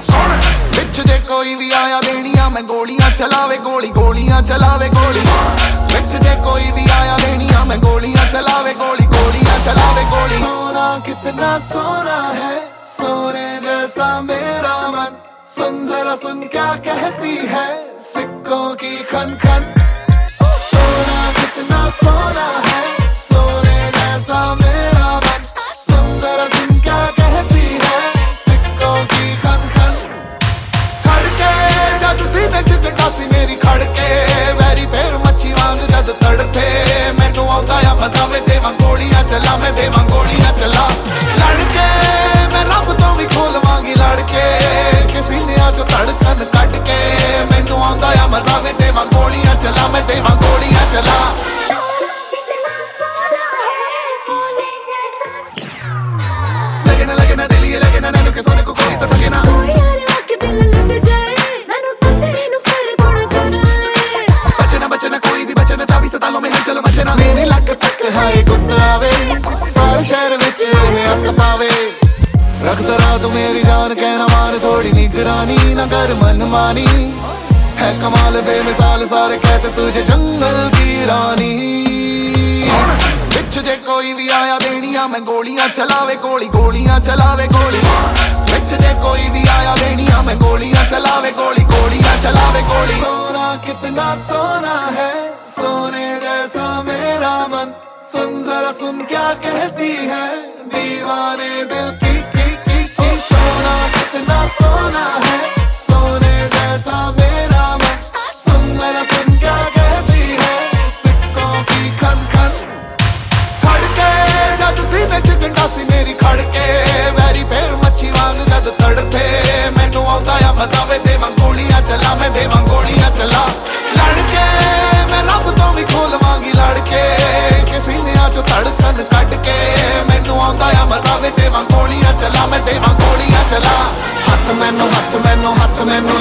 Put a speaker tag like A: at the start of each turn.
A: ਸੋਹਣਾ ਵਿੱਚ ਜੇ ਕੋਈ ਵੀ ਆਇਆ ਦੇਣੀਆਂ ਮੈਂ ਗੋਲੀਆਂ ਚਲਾਵੇ ਗੋਲੀ ਗੋਲੀਆਂ ਚਲਾਵੇ ਗੋਲੀ ਵਿੱਚ ਜੇ ਕੋਈ ਵੀ ਆਇਆ ਦੇਣੀਆਂ ਮੈਂ ਗੋਲੀਆਂ ਚਲਾਵੇ ਗੋਲੀ ਗੋਲੀਆਂ ਚਲਾਵੇ ਗੋਲੀ
B: सोना कितना सोना है सोने जैसा मेरा मन सुन जरा सुन क्या कहती है सिक्कों की खन खन de Mongolia. मेरी जान कहना मार थोड़ी निगरानी न कर मनमानी है कमाल, बेमिसाल, सारे कहते तुझे जंगल की रानी।
A: बिच जे कोई भी आया, देनिया, मैं गोलियाँ चलावे, गोली, गोलियाँ चलावे, गोली। बिच जे कोई भी आया, देनिया, मैं गोलियाँ चलावे, गोली, गोलियाँ चलावे, गोली।
B: सोना कितना सोना है, सोने जैसा मेरा मन। सुन, जरा सुन क्या कहती है, दीवाने दिल की की की की सोना कितना सोना है me muero.